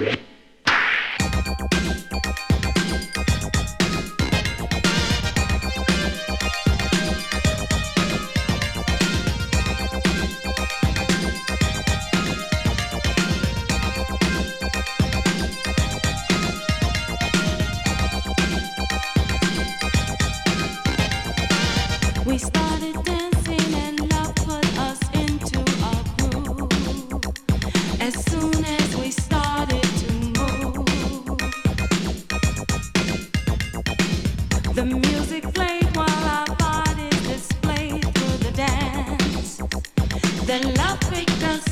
We started. then love becomes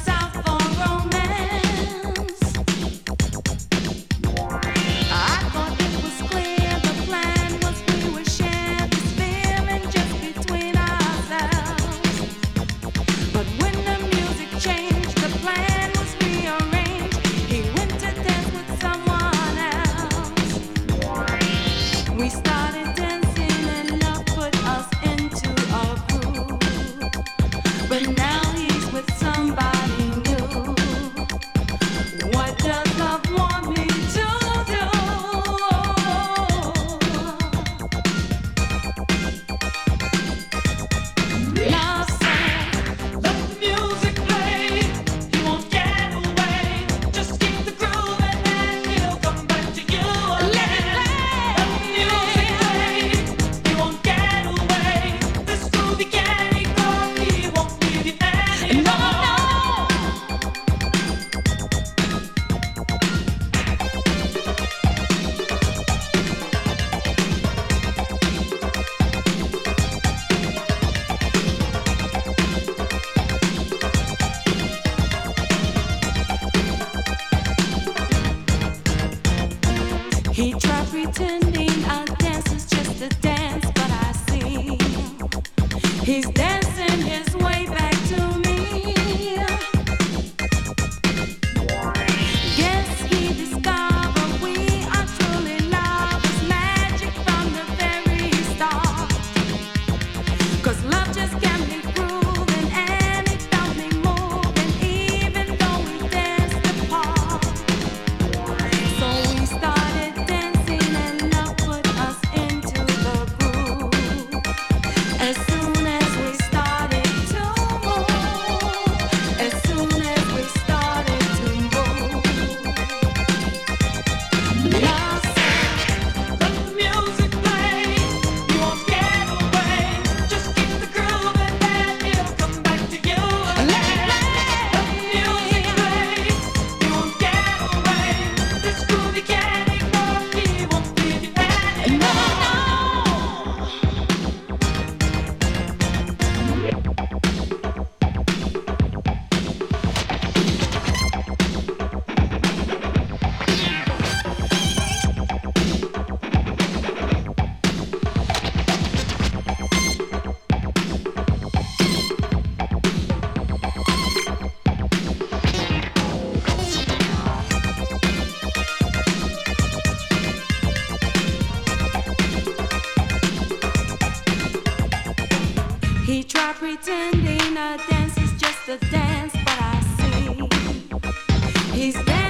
pretending He tried pretending a dance is just a dance, but I see he's dancing.